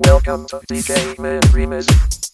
Welcome to DJ Man Remix.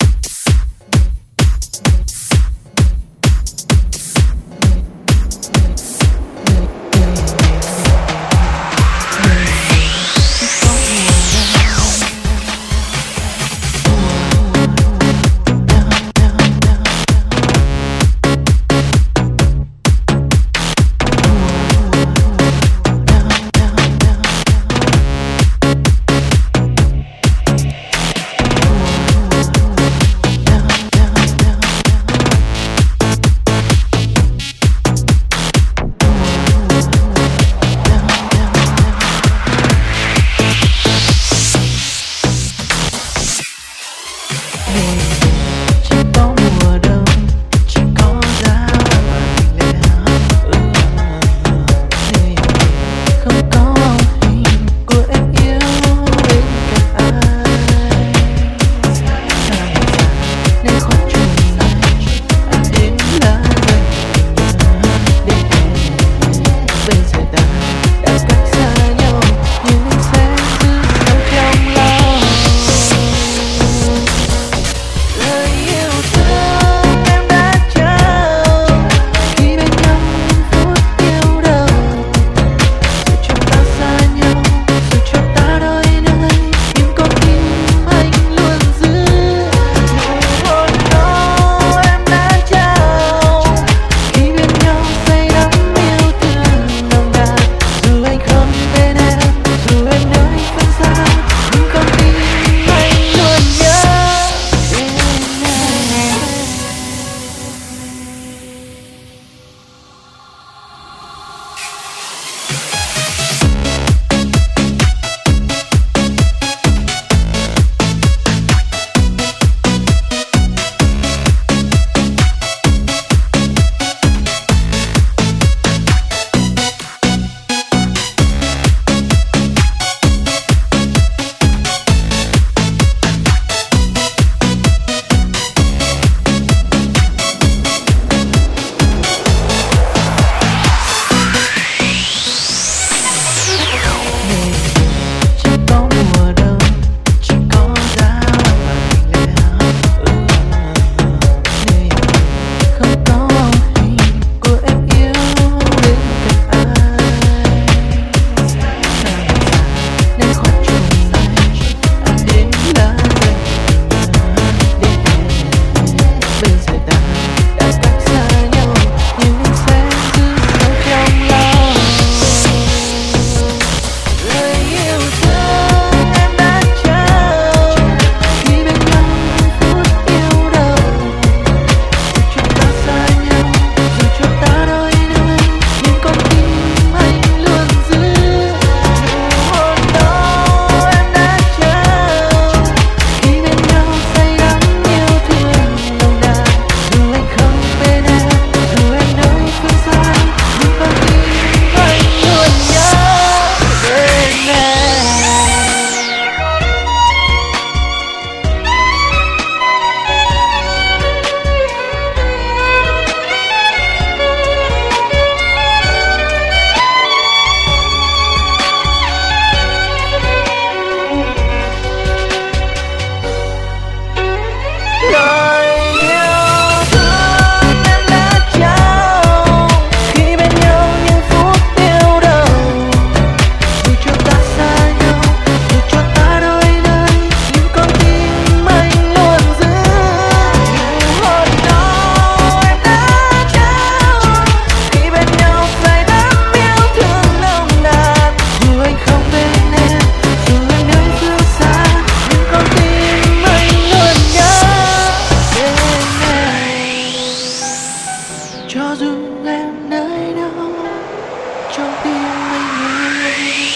to be my man.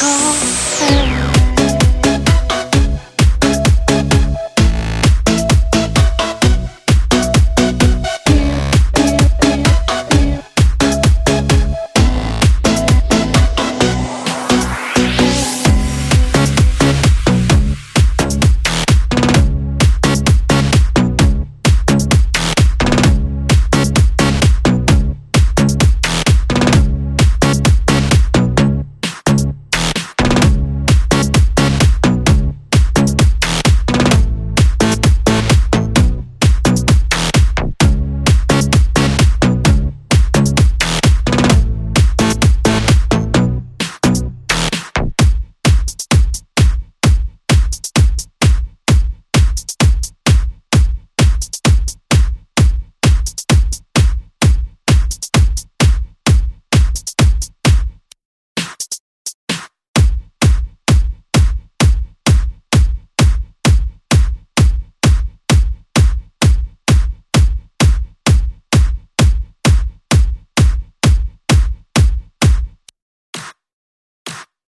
Go and